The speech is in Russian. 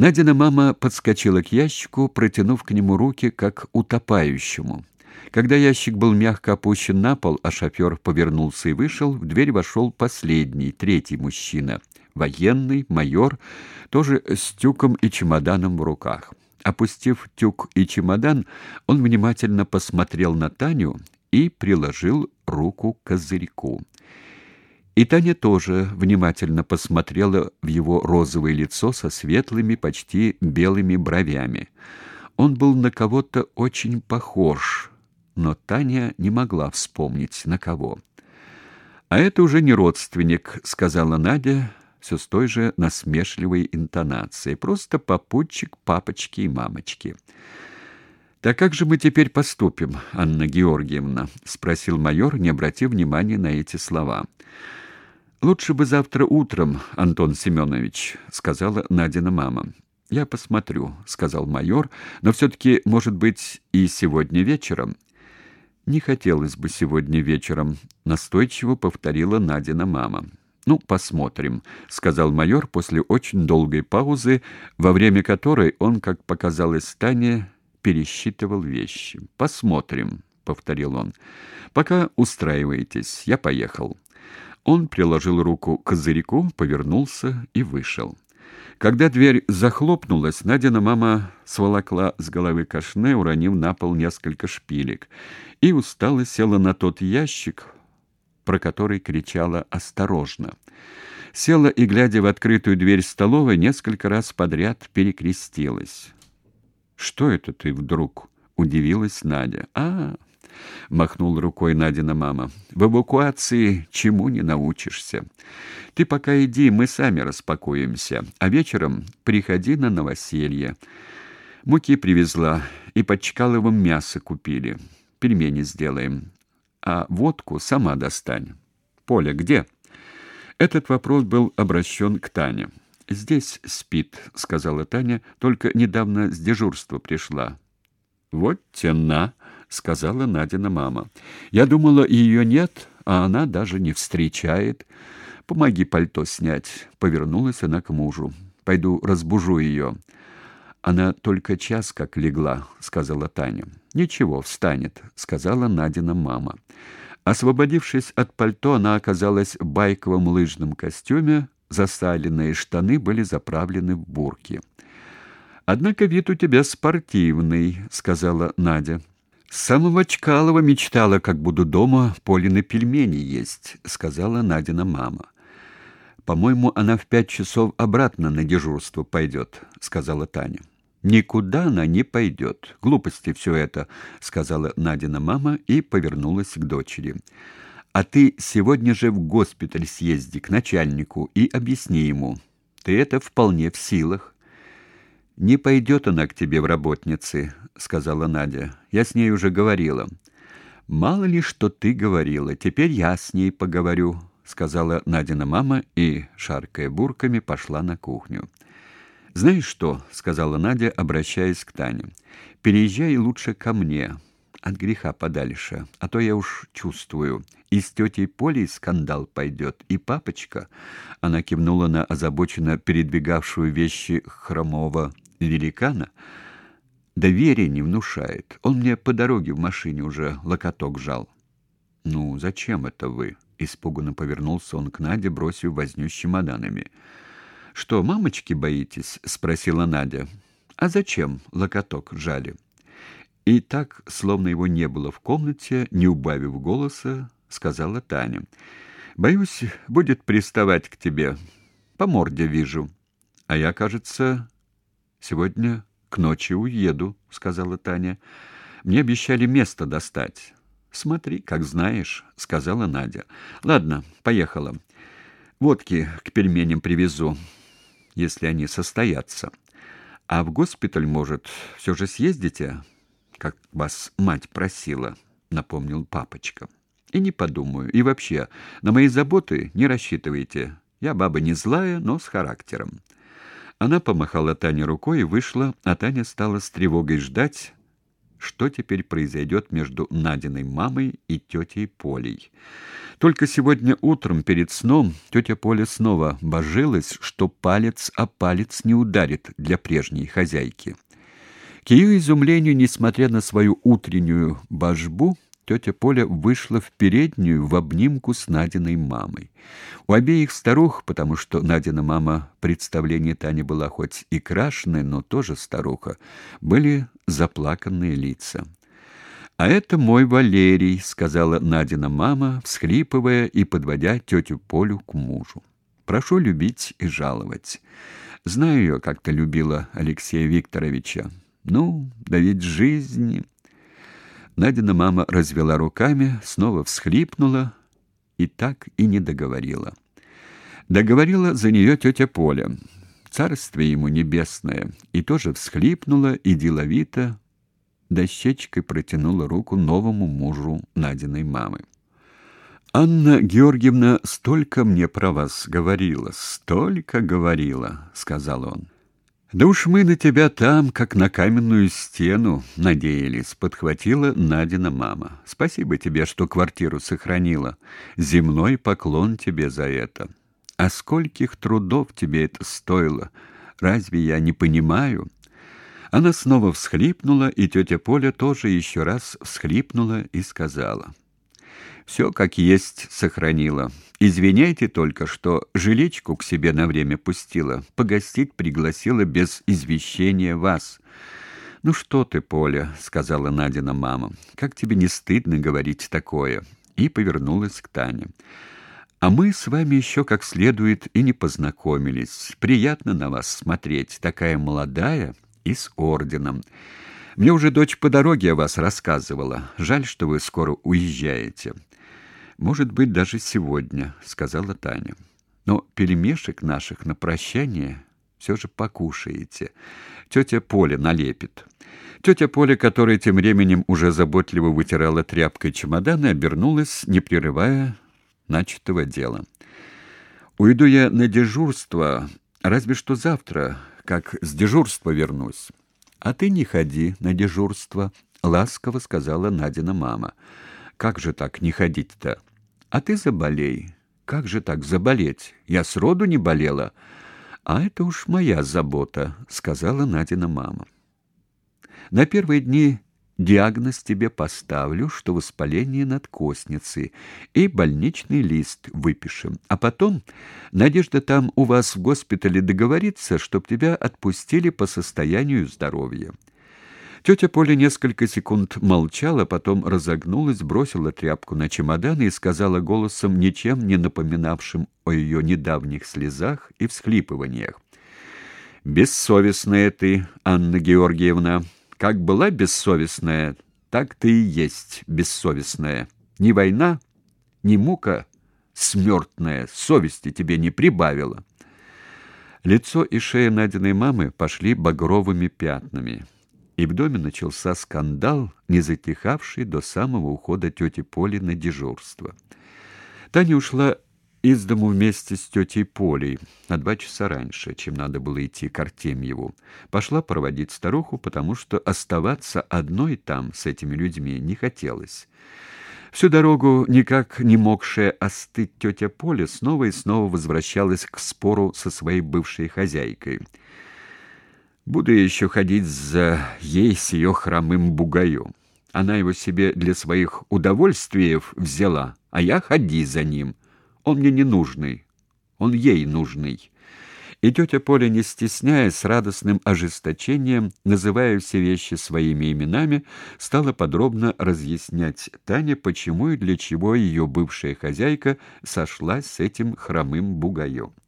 Надина мама подскочила к ящику, протянув к нему руки, как утопающему. Когда ящик был мягко опущен на пол, а шофер повернулся и вышел, в дверь вошел последний, третий мужчина, военный, майор, тоже с тюком и чемоданом в руках. Опустив тюк и чемодан, он внимательно посмотрел на Таню и приложил руку к козырьку. И Таня тоже внимательно посмотрела в его розовое лицо со светлыми, почти белыми бровями. Он был на кого-то очень похож, но Таня не могла вспомнить на кого. А это уже не родственник, сказала Надя все с той же насмешливой интонацией, просто попутчик папочки и мамочки. Так как же мы теперь поступим, Анна Георгиевна, спросил майор, не обратив внимания на эти слова. Лучше бы завтра утром, Антон Семенович, сказала Надина мама. Я посмотрю, сказал майор, но все таки может быть, и сегодня вечером. Не хотелось бы сегодня вечером, настойчиво повторила Надина мама. Ну, посмотрим, сказал майор после очень долгой паузы, во время которой он, как показалось Тане, пересчитывал вещи. Посмотрим, повторил он. Пока устраивайтесь, я поехал. Он приложил руку к козырьку, повернулся и вышел. Когда дверь захлопнулась, Надина мама сволокла с головы кашне, уронив на пол несколько шпилек, и устало села на тот ящик, про который кричала осторожно. Села и глядя в открытую дверь столовой, несколько раз подряд перекрестилась. Что это ты вдруг? удивилась Надя. А, махнул рукой Надина мама. В эвакуации чему не научишься. Ты пока иди, мы сами распакуемся, а вечером приходи на новоселье. Муки привезла и под Чкаловым мясо купили. Пельмени сделаем. А водку сама достань. Поля где? Этот вопрос был обращен к Тане. Здесь спит, сказала Таня, только недавно с дежурства пришла. Вот тена, сказала Надина мама. Я думала, ее нет, а она даже не встречает. Помоги пальто снять, повернулась она к мужу. Пойду разбужу ее». Она только час как легла, сказала Таня. Ничего, встанет, сказала Надина мама. Освободившись от пальто, она оказалась в байковом лыжном костюме, засаленные штаны были заправлены в бурки. Однако вид у тебя спортивный, сказала Надя. С самого Чкалова мечтала, как буду дома Полины пельмени есть, сказала Надина мама. По-моему, она в пять часов обратно на дежурство пойдет», — сказала Таня. Никуда она не пойдет. Глупости все это, сказала Надина мама и повернулась к дочери. А ты сегодня же в госпиталь съезди к начальнику и объясни ему. Ты это вполне в силах. Не пойдет она к тебе в работницы, сказала Надя. Я с ней уже говорила. Мало ли что ты говорила, теперь я с ней поговорю, сказала Надина мама и шаркая бурками пошла на кухню. Знаешь что, сказала Надя, обращаясь к Тане. Переезжай лучше ко мне, от греха подальше, а то я уж чувствую, и с тетей Полей скандал пойдет, и папочка, она кивнула на озабоченно передвигавшую вещи хромого великана, доверия не внушает. Он мне по дороге в машине уже локоток жал. Ну, зачем это вы? испуганно повернулся он к Наде, бросив возню с чемоданами. Что, мамочки боитесь? спросила Надя. А зачем локоток жали? И так, словно его не было в комнате, не убавив голоса, сказала Таня. Боюсь, будет приставать к тебе. По морде вижу. А я, кажется, Сегодня к ночи уеду, сказала Таня. Мне обещали место достать. Смотри, как знаешь, сказала Надя. Ладно, поехала. Водки к пельменям привезу, если они состоятся. А в госпиталь, может, все же съездите, как вас мать просила, напомнил папочка. И не подумаю. И вообще, на мои заботы не рассчитывайте. Я баба не злая, но с характером. Она помахала Тане рукой и вышла, а Таня стала с тревогой ждать, что теперь произойдет между Надиной мамой и тетей Полей. Только сегодня утром перед сном тетя Поля снова божилась, что палец о палец не ударит для прежней хозяйки. К ее изумлению, несмотря на свою утреннюю божбу, тетя Поля вышла в переднюю в обнимку с Надиной мамой. У обеих старух, потому что Надина мама представление Тани была хоть и крашеная, но тоже старуха, были заплаканные лица. «А это мой Валерий», — сказала Надина мама, всхлипывая и подводя тетю Полю к мужу. «Прошу любить и жаловать. Знаю ее, как-то любила Алексея Викторовича. Ну, да ведь жизнь...» Надина мама развела руками, снова всхлипнула и так и не договорила. Договорила за нее тетя Поля. Царствие ему небесное, и тоже всхлипнула и деловито дощечкой протянула руку новому мужу Надиной мамы. Анна Георгиевна столько мне про вас говорила, столько говорила, сказал он. Да уж мы на тебя там, как на каменную стену, надеялись, подхватила Надина мама. Спасибо тебе, что квартиру сохранила. Земной поклон тебе за это. А скольких трудов тебе это стоило? Разве я не понимаю? Она снова всхлипнула, и тетя Поля тоже еще раз всхлипнула и сказала: «Все как есть сохранила. Извиняйте только, что жилечку к себе на время пустила, погостить пригласила без извещения вас. Ну что ты, Поля, сказала Надина мама. Как тебе не стыдно говорить такое? И повернулась к Тане. А мы с вами еще как следует и не познакомились. Приятно на вас смотреть, такая молодая и с орденом. Мне уже дочь по дороге о вас рассказывала. Жаль, что вы скоро уезжаете. Может быть, даже сегодня, сказала Таня. Но пельмешек наших на прощание все же покушаете. Тетя Поля налепит. Тетя Поля, которая тем временем уже заботливо вытирала тряпкой чемоданы, обернулась, не прерывая начатого дела. Уйду я на дежурство, разве что завтра, как с дежурства вернусь. А ты не ходи на дежурство, ласково сказала Надина мама. Как же так не ходить-то? А ты заболей. Как же так заболеть? Я с роду не болела. А это уж моя забота, сказала Надина мама. На первые дни диагноз тебе поставлю, что воспаление надкостницы, и больничный лист выпишем. А потом Надежда там у вас в госпитале договорится, чтоб тебя отпустили по состоянию здоровья. Тетя Поля несколько секунд молчала, потом разогнулась, бросила тряпку на чемодан и сказала голосом, ничем не напоминавшим о ее недавних слезах и всхлипываниях. «Бессовестная ты, Анна Георгиевна. Как была бессовестная, так ты и есть бессовестная. Ни война, ни мука смертная совести тебе не прибавила». Лицо и шея Надиной мамы пошли багровыми пятнами и в доме начался скандал, не затихавший до самого ухода тети Поли на дежурство. Таня ушла из дому вместе с тетей Полей на два часа раньше, чем надо было идти к Артемьеву. Пошла проводить старуху, потому что оставаться одной там с этими людьми не хотелось. Всю дорогу, никак не могшая остыть тетя Поля, снова и снова возвращалась к спору со своей бывшей хозяйкой — Буду я еще ходить за ей с ее хромым бугаем. Она его себе для своих удовольствий взяла, а я ходи за ним. Он мне не нужный, он ей нужный. И тетя Поля, не стесняясь, с радостным ожесточением, называя все вещи своими именами, стала подробно разъяснять Тане, почему и для чего ее бывшая хозяйка сошлась с этим хромым бугаем.